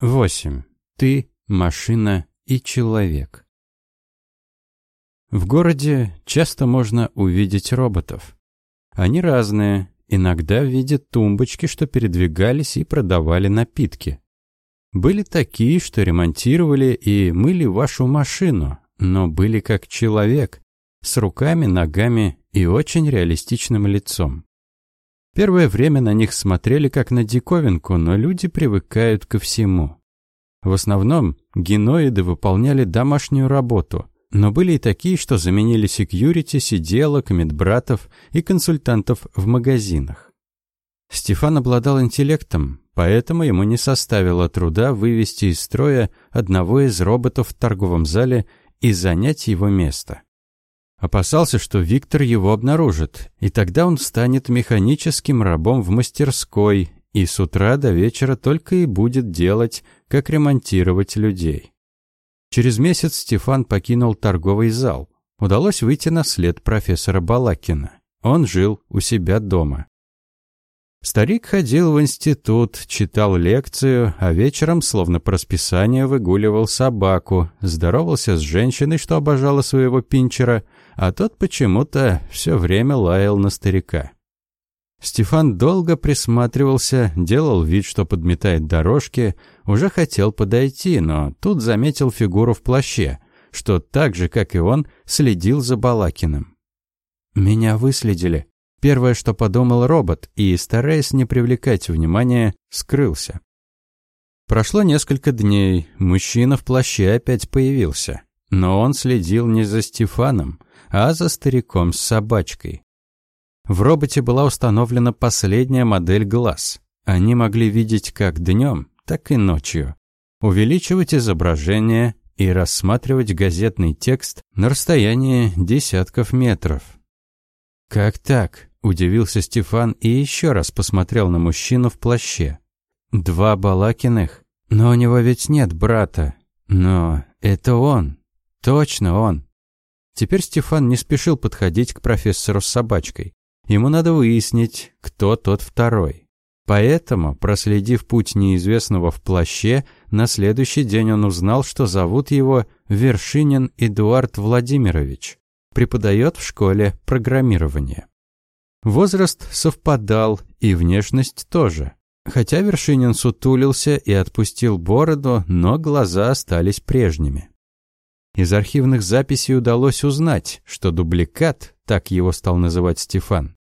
8. Ты, машина и человек. В городе часто можно увидеть роботов. Они разные, иногда в виде тумбочки, что передвигались и продавали напитки. Были такие, что ремонтировали и мыли вашу машину, но были как человек, с руками, ногами и очень реалистичным лицом. Первое время на них смотрели как на диковинку, но люди привыкают ко всему. В основном геноиды выполняли домашнюю работу, но были и такие, что заменили секьюрити, сиделок, медбратов и консультантов в магазинах. Стефан обладал интеллектом, поэтому ему не составило труда вывести из строя одного из роботов в торговом зале и занять его место. Опасался, что Виктор его обнаружит, и тогда он станет механическим рабом в мастерской и с утра до вечера только и будет делать, как ремонтировать людей. Через месяц Стефан покинул торговый зал. Удалось выйти на след профессора Балакина. Он жил у себя дома. Старик ходил в институт, читал лекцию, а вечером, словно по расписанию, выгуливал собаку, здоровался с женщиной, что обожала своего пинчера, а тот почему-то все время лаял на старика. Стефан долго присматривался, делал вид, что подметает дорожки, уже хотел подойти, но тут заметил фигуру в плаще, что так же, как и он, следил за Балакиным. «Меня выследили», Первое, что подумал робот, и, стараясь не привлекать внимания, скрылся. Прошло несколько дней, мужчина в плаще опять появился. Но он следил не за Стефаном, а за стариком с собачкой. В роботе была установлена последняя модель глаз. Они могли видеть как днем, так и ночью. Увеличивать изображение и рассматривать газетный текст на расстоянии десятков метров. Как так? Удивился Стефан и еще раз посмотрел на мужчину в плаще. Два Балакиных? Но у него ведь нет брата. Но это он. Точно он. Теперь Стефан не спешил подходить к профессору с собачкой. Ему надо выяснить, кто тот второй. Поэтому, проследив путь неизвестного в плаще, на следующий день он узнал, что зовут его Вершинин Эдуард Владимирович. Преподает в школе программирования. Возраст совпадал, и внешность тоже. Хотя Вершинин сутулился и отпустил бороду, но глаза остались прежними. Из архивных записей удалось узнать, что дубликат, так его стал называть Стефан,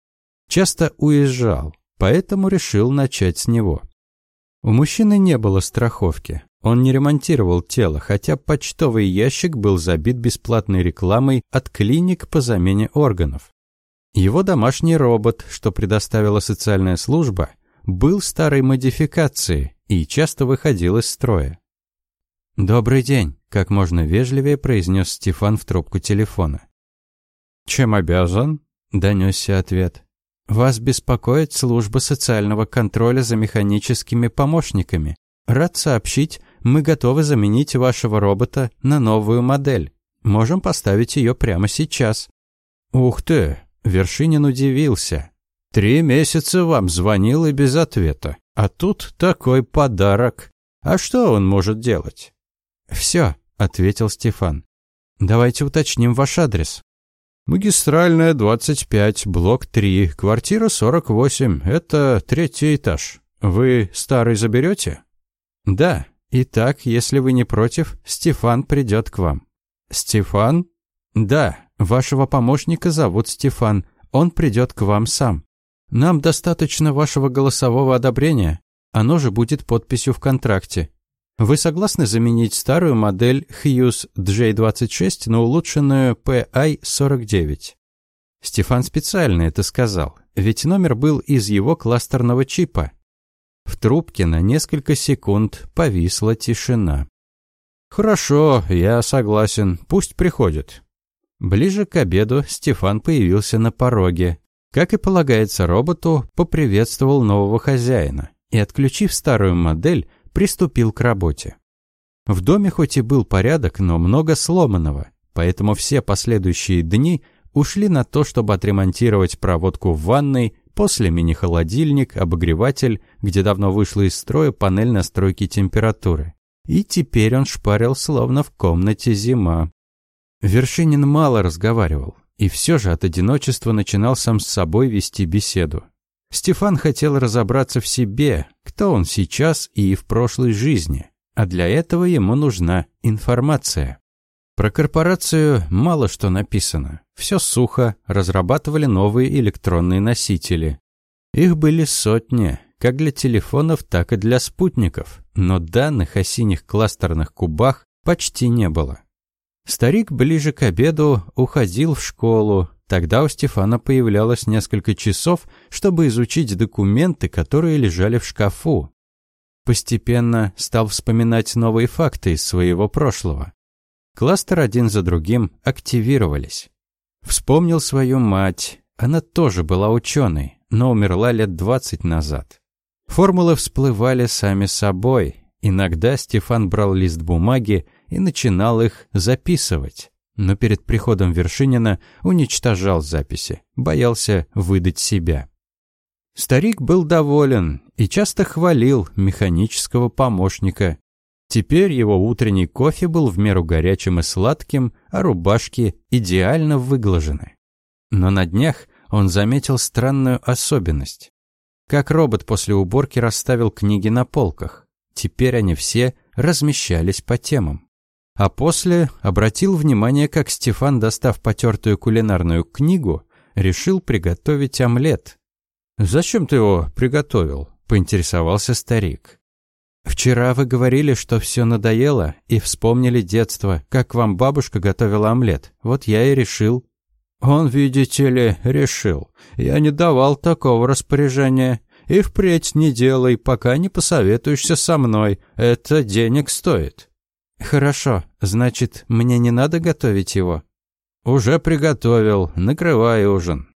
часто уезжал, поэтому решил начать с него. У мужчины не было страховки. Он не ремонтировал тело, хотя почтовый ящик был забит бесплатной рекламой от клиник по замене органов. Его домашний робот, что предоставила социальная служба, был старой модификации и часто выходил из строя. «Добрый день», — как можно вежливее произнес Стефан в трубку телефона. «Чем обязан?» — донесся ответ. «Вас беспокоит служба социального контроля за механическими помощниками. Рад сообщить, мы готовы заменить вашего робота на новую модель. Можем поставить ее прямо сейчас». «Ух ты!» Вершинин удивился. «Три месяца вам звонил и без ответа. А тут такой подарок. А что он может делать?» «Все», — ответил Стефан. «Давайте уточним ваш адрес». «Магистральная, 25, блок 3, квартира 48. Это третий этаж. Вы старый заберете?» «Да. Итак, если вы не против, Стефан придет к вам». «Стефан?» «Да. Вашего помощника зовут Стефан. Он придет к вам сам. Нам достаточно вашего голосового одобрения. Оно же будет подписью в контракте. Вы согласны заменить старую модель Hughes J26 на улучшенную PI-49? Стефан специально это сказал, ведь номер был из его кластерного чипа. В трубке на несколько секунд повисла тишина. «Хорошо, я согласен, пусть приходит. Ближе к обеду Стефан появился на пороге. Как и полагается роботу, поприветствовал нового хозяина и, отключив старую модель, приступил к работе. В доме хоть и был порядок, но много сломанного, поэтому все последующие дни ушли на то, чтобы отремонтировать проводку в ванной, после мини-холодильник, обогреватель, где давно вышла из строя панель настройки температуры. И теперь он шпарил, словно в комнате зима. Вершинин мало разговаривал, и все же от одиночества начинал сам с собой вести беседу. Стефан хотел разобраться в себе, кто он сейчас и в прошлой жизни, а для этого ему нужна информация. Про корпорацию мало что написано. Все сухо, разрабатывали новые электронные носители. Их были сотни, как для телефонов, так и для спутников, но данных о синих кластерных кубах почти не было. Старик ближе к обеду уходил в школу, тогда у Стефана появлялось несколько часов, чтобы изучить документы, которые лежали в шкафу. Постепенно стал вспоминать новые факты из своего прошлого. Кластер один за другим активировались. Вспомнил свою мать. Она тоже была ученой, но умерла лет двадцать назад. Формулы всплывали сами собой. Иногда Стефан брал лист бумаги и начинал их записывать. Но перед приходом Вершинина уничтожал записи, боялся выдать себя. Старик был доволен и часто хвалил механического помощника, Теперь его утренний кофе был в меру горячим и сладким, а рубашки идеально выглажены. Но на днях он заметил странную особенность. Как робот после уборки расставил книги на полках. Теперь они все размещались по темам. А после обратил внимание, как Стефан, достав потертую кулинарную книгу, решил приготовить омлет. «Зачем ты его приготовил?» – поинтересовался старик. «Вчера вы говорили, что все надоело, и вспомнили детство, как вам бабушка готовила омлет. Вот я и решил». «Он, видите ли, решил. Я не давал такого распоряжения. И впредь не делай, пока не посоветуешься со мной. Это денег стоит». «Хорошо. Значит, мне не надо готовить его?» «Уже приготовил. Накрывай ужин».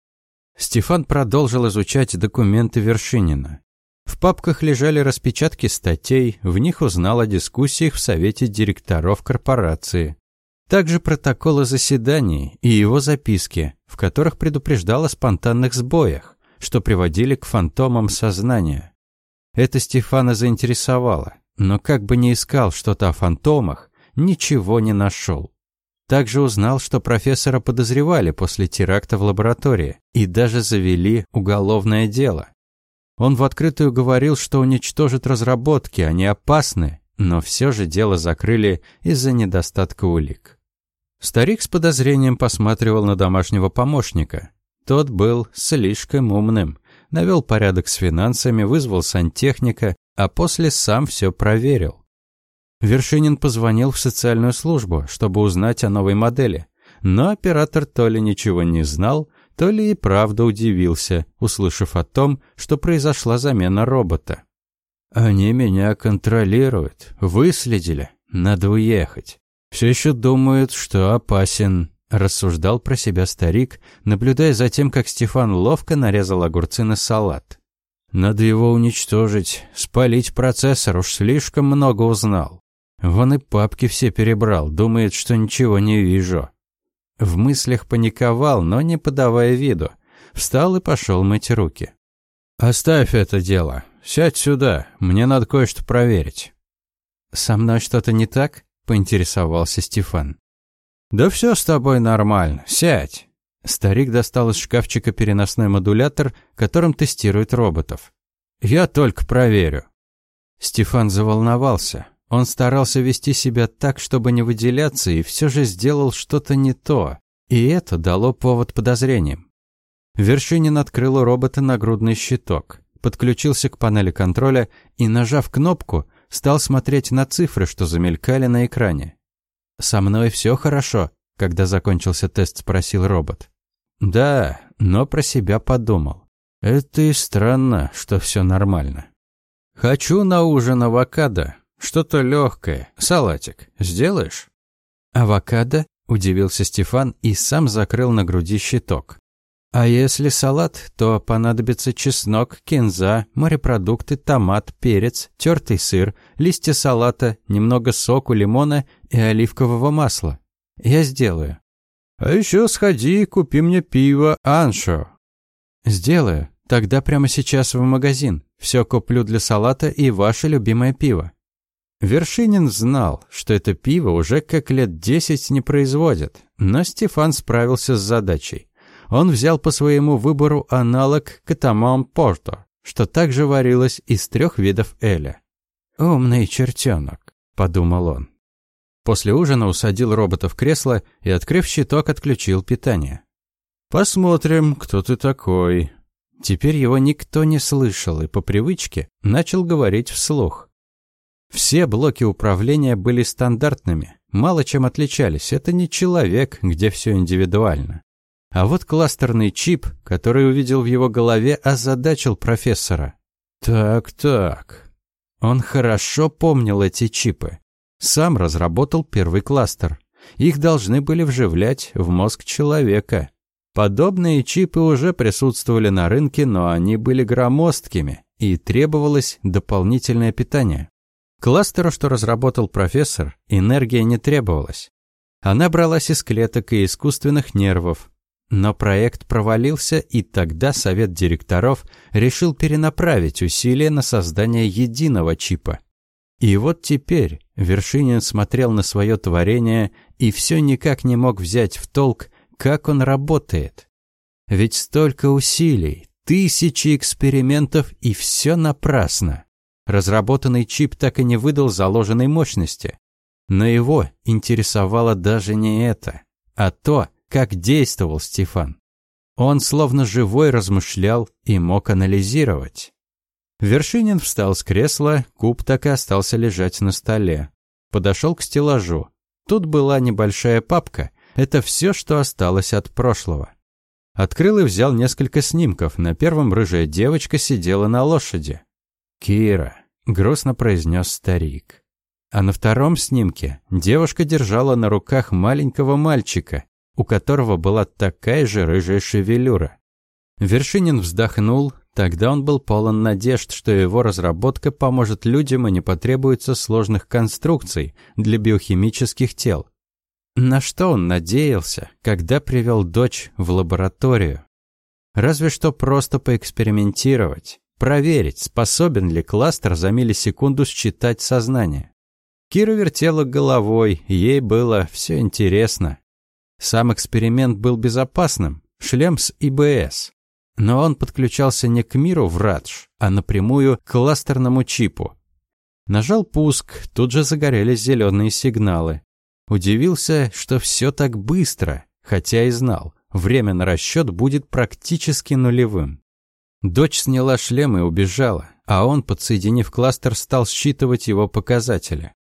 Стефан продолжил изучать документы Вершинина. В папках лежали распечатки статей, в них узнал о дискуссиях в совете директоров корпорации. Также протоколы заседаний и его записки, в которых предупреждал о спонтанных сбоях, что приводили к фантомам сознания. Это Стефана заинтересовало, но как бы ни искал что-то о фантомах, ничего не нашел. Также узнал, что профессора подозревали после теракта в лаборатории и даже завели уголовное дело. Он в открытую говорил, что уничтожит разработки, они опасны, но все же дело закрыли из-за недостатка улик. Старик с подозрением посматривал на домашнего помощника. Тот был слишком умным, навел порядок с финансами, вызвал сантехника, а после сам все проверил. Вершинин позвонил в социальную службу, чтобы узнать о новой модели, но оператор то ли ничего не знал, то ли и правда удивился, услышав о том, что произошла замена робота. «Они меня контролируют, выследили, надо уехать. Все еще думают, что опасен», – рассуждал про себя старик, наблюдая за тем, как Стефан ловко нарезал огурцы на салат. «Надо его уничтожить, спалить процессор, уж слишком много узнал. Вон и папки все перебрал, думает, что ничего не вижу». В мыслях паниковал, но не подавая виду. Встал и пошел мыть руки. «Оставь это дело. Сядь сюда. Мне надо кое-что проверить». «Со мной что-то не так?» – поинтересовался Стефан. «Да все с тобой нормально. Сядь». Старик достал из шкафчика переносной модулятор, которым тестируют роботов. «Я только проверю». Стефан заволновался. Он старался вести себя так, чтобы не выделяться, и все же сделал что-то не то. И это дало повод подозрениям. Вершинин открыл у робота нагрудный щиток, подключился к панели контроля и, нажав кнопку, стал смотреть на цифры, что замелькали на экране. «Со мной все хорошо», — когда закончился тест, спросил робот. «Да, но про себя подумал. Это и странно, что все нормально. Хочу на ужин авокадо, что-то легкое. Салатик. Сделаешь? Авокадо? Удивился Стефан и сам закрыл на груди щиток. А если салат, то понадобится чеснок, кинза, морепродукты, томат, перец, тертый сыр, листья салата, немного соку, лимона и оливкового масла. Я сделаю. А еще сходи и купи мне пиво Аншо. Сделаю. Тогда прямо сейчас в магазин. Все куплю для салата и ваше любимое пиво». Вершинин знал, что это пиво уже как лет десять не производят, но Стефан справился с задачей. Он взял по своему выбору аналог Катаман Порто, что также варилось из трех видов эля. «Умный чертенок», – подумал он. После ужина усадил робота в кресло и, открыв щиток, отключил питание. «Посмотрим, кто ты такой». Теперь его никто не слышал и по привычке начал говорить вслух. Все блоки управления были стандартными, мало чем отличались. Это не человек, где все индивидуально. А вот кластерный чип, который увидел в его голове, озадачил профессора. Так-так. Он хорошо помнил эти чипы. Сам разработал первый кластер. Их должны были вживлять в мозг человека. Подобные чипы уже присутствовали на рынке, но они были громоздкими, и требовалось дополнительное питание. Кластеру, что разработал профессор, энергия не требовалась. Она бралась из клеток и искусственных нервов. Но проект провалился, и тогда совет директоров решил перенаправить усилия на создание единого чипа. И вот теперь Вершинин смотрел на свое творение и все никак не мог взять в толк, как он работает. Ведь столько усилий, тысячи экспериментов, и все напрасно. Разработанный чип так и не выдал заложенной мощности. Но его интересовало даже не это, а то, как действовал Стефан. Он словно живой размышлял и мог анализировать. Вершинин встал с кресла, куб так и остался лежать на столе. Подошел к стеллажу. Тут была небольшая папка. Это все, что осталось от прошлого. Открыл и взял несколько снимков. На первом рыжая девочка сидела на лошади. «Кира», — грустно произнес старик. А на втором снимке девушка держала на руках маленького мальчика, у которого была такая же рыжая шевелюра. Вершинин вздохнул, тогда он был полон надежд, что его разработка поможет людям и не потребуется сложных конструкций для биохимических тел. На что он надеялся, когда привел дочь в лабораторию? Разве что просто поэкспериментировать. Проверить, способен ли кластер за миллисекунду считать сознание. Кира вертела головой, ей было все интересно. Сам эксперимент был безопасным, шлем с ИБС. Но он подключался не к миру в Радж, а напрямую к кластерному чипу. Нажал пуск, тут же загорелись зеленые сигналы. Удивился, что все так быстро, хотя и знал, время на расчет будет практически нулевым. Дочь сняла шлем и убежала, а он, подсоединив кластер, стал считывать его показатели.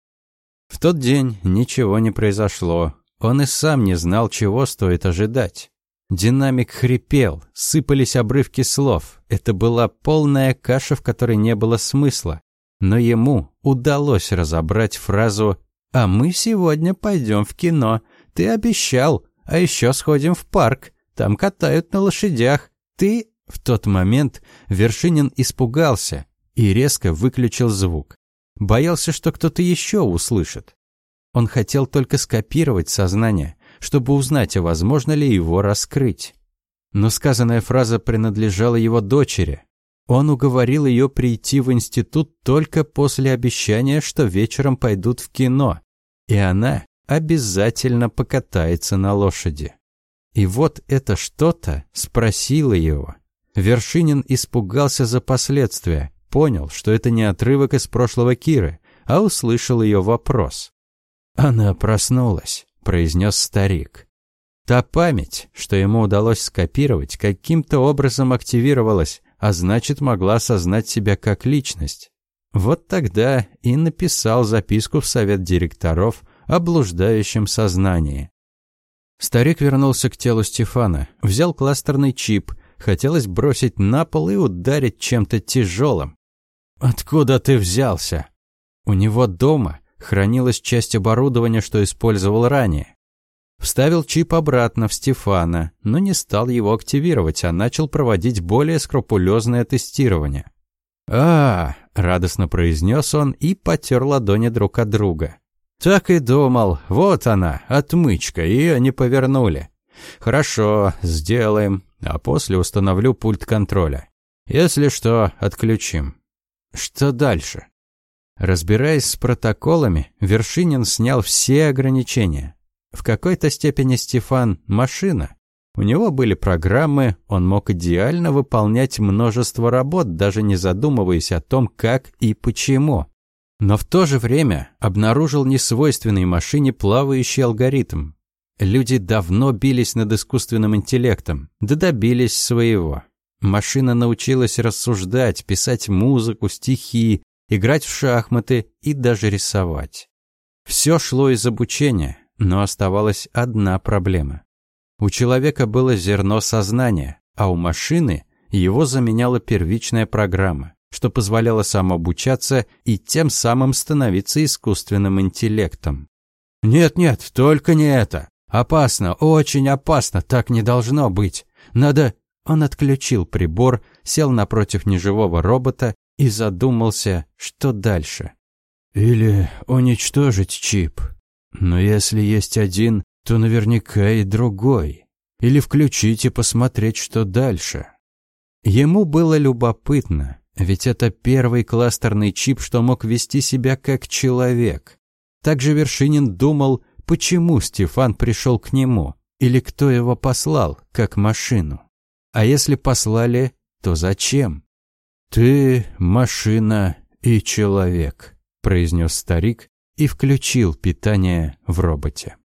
В тот день ничего не произошло. Он и сам не знал, чего стоит ожидать. Динамик хрипел, сыпались обрывки слов. Это была полная каша, в которой не было смысла. Но ему удалось разобрать фразу «А мы сегодня пойдем в кино. Ты обещал. А еще сходим в парк. Там катают на лошадях. Ты в тот момент Вершинин испугался и резко выключил звук. Боялся, что кто-то еще услышит. Он хотел только скопировать сознание, чтобы узнать, а возможно ли его раскрыть. Но сказанная фраза принадлежала его дочери. Он уговорил ее прийти в институт только после обещания, что вечером пойдут в кино, и она обязательно покатается на лошади. И вот это что-то спросило его. Вершинин испугался за последствия, понял, что это не отрывок из прошлого Киры, а услышал ее вопрос. «Она проснулась», — произнес старик. Та память, что ему удалось скопировать, каким-то образом активировалась, а значит, могла осознать себя как личность. Вот тогда и написал записку в совет директоров о блуждающем сознании. Старик вернулся к телу Стефана, взял кластерный чип — Хотелось бросить на пол и ударить чем-то тяжелым. «Откуда ты взялся?» У него дома хранилась часть оборудования, что использовал ранее. Вставил чип обратно в Стефана, но не стал его активировать, а начал проводить более скрупулезное тестирование. а, радостно произнес он и потер ладони друг от друга. «Так и думал. Вот она, отмычка, ее не повернули. Хорошо, сделаем а после установлю пульт контроля. Если что, отключим. Что дальше? Разбираясь с протоколами, Вершинин снял все ограничения. В какой-то степени Стефан – машина. У него были программы, он мог идеально выполнять множество работ, даже не задумываясь о том, как и почему. Но в то же время обнаружил несвойственной машине плавающий алгоритм. Люди давно бились над искусственным интеллектом, да добились своего. Машина научилась рассуждать, писать музыку, стихи, играть в шахматы и даже рисовать. Все шло из обучения, но оставалась одна проблема. У человека было зерно сознания, а у машины его заменяла первичная программа, что позволяло самообучаться и тем самым становиться искусственным интеллектом. «Нет-нет, только не это. Опасно, очень опасно, так не должно быть. Надо...» Он отключил прибор, сел напротив неживого робота и задумался, что дальше. «Или уничтожить чип. Но если есть один, то наверняка и другой. Или включить и посмотреть, что дальше». Ему было любопытно, ведь это первый кластерный чип, что мог вести себя как человек. Также Вершинин думал, почему Стефан пришел к нему, или кто его послал, как машину. А если послали, то зачем? «Ты машина и человек», – произнес старик и включил питание в роботе.